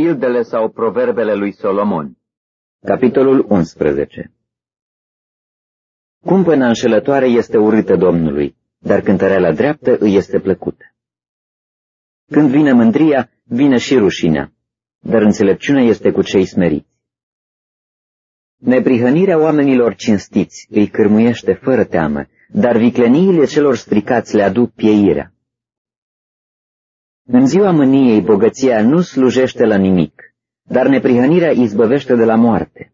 Pildele sau proverbele lui Solomon Capitolul 11 Cumpăna înșelătoare este urâtă Domnului, dar cântăreala dreaptă îi este plăcută. Când vine mândria, vine și rușinea, dar înțelepciunea este cu cei smeriți. Neprihănirea oamenilor cinstiți îi cârmuiește fără teamă, dar vicleniile celor stricați le aduc pieirea. În ziua mâniei, bogăția nu slujește la nimic, dar neprihănirea izbăvește de la moarte.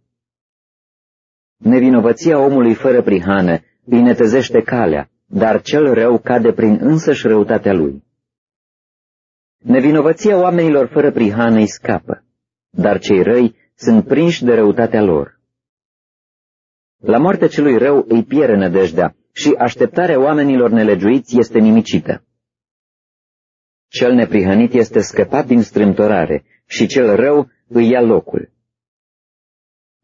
Nevinovăția omului fără prihană îi netăzește calea, dar cel rău cade prin însăși răutatea lui. Nevinovăția oamenilor fără prihană îi scapă, dar cei răi sunt prinși de răutatea lor. La moartea celui rău îi pierde nădejdea și așteptarea oamenilor nelegiuiți este nimicită. Cel neprihănit este scăpat din strâmtorare și cel rău îi ia locul.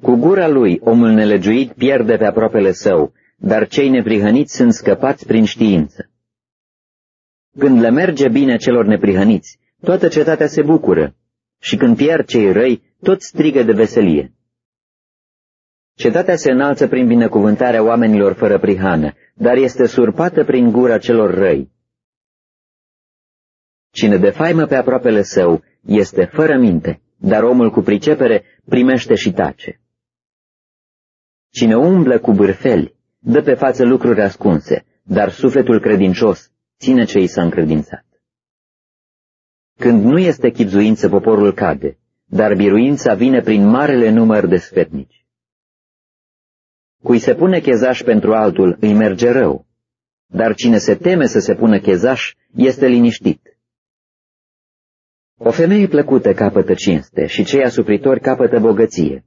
Cu gura lui, omul nelegiuit pierde pe aproapele său, dar cei neprihăniți sunt scăpați prin știință. Când le merge bine celor neprihăniți, toată cetatea se bucură, și când pierd cei răi, tot strigă de veselie. Cetatea se înalță prin binecuvântarea oamenilor fără prihană, dar este surpată prin gura celor răi. Cine defaimă pe aproapele său este fără minte, dar omul cu pricepere primește și tace. Cine umblă cu bârfeli, dă pe față lucruri ascunse, dar sufletul credincios ține ce i s-a încredințat. Când nu este chipzuință, poporul cade, dar biruința vine prin marele număr de sfetnici. Cui se pune chezaș pentru altul, îi merge rău, dar cine se teme să se pună chezaș, este liniștit. O femeie plăcută capătă cinste și cei asupritori capătă bogăție.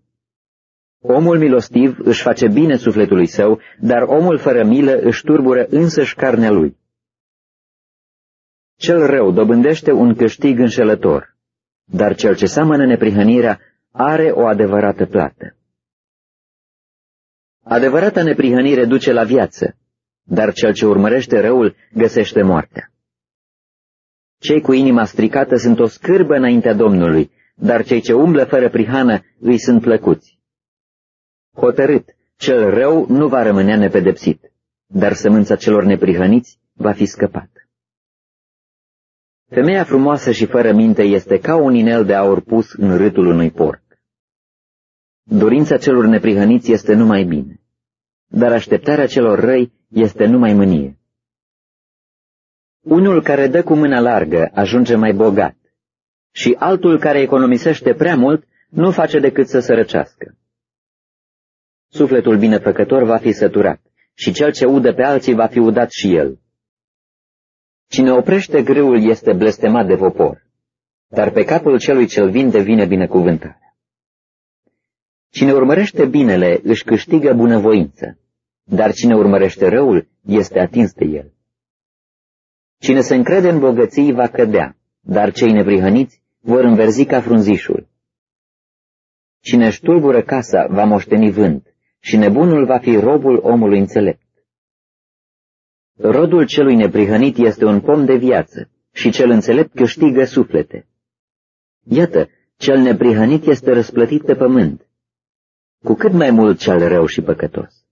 Omul milostiv își face bine sufletului său, dar omul fără milă își turbură însăși carnea lui. Cel rău dobândește un câștig înșelător, dar cel ce seamănă neprihănirea are o adevărată plată. Adevărata neprihănire duce la viață, dar cel ce urmărește răul găsește moartea. Cei cu inima stricată sunt o scârbă înaintea Domnului, dar cei ce umblă fără prihană îi sunt plăcuți. Hotărât, cel rău nu va rămâne nepedepsit, dar sămânța celor neprihăniți va fi scăpat. Femeia frumoasă și fără minte este ca un inel de aur pus în râtul unui porc. Dorința celor neprihăniți este numai bine, dar așteptarea celor răi este numai mânie. Unul care dă cu mâna largă ajunge mai bogat și altul care economisește prea mult nu face decât să sărăcească. Sufletul binefăcător va fi săturat și cel ce udă pe alții va fi udat și el. Cine oprește grâul este blestemat de popor, dar pe capul celui ce-l vinde vine binecuvântarea. Cine urmărește binele își câștigă bunăvoință, dar cine urmărește răul este atins de el. Cine se încrede în bogății va cădea, dar cei neprihăniți vor înverzi ca frunzișul. Cine își tulbură casa va moșteni vânt și nebunul va fi robul omului înțelept. Rodul celui neprihănit este un pom de viață și cel înțelept câștigă suflete. Iată, cel neprihănit este răsplătit pe pământ, cu cât mai mult cel rău și păcătos.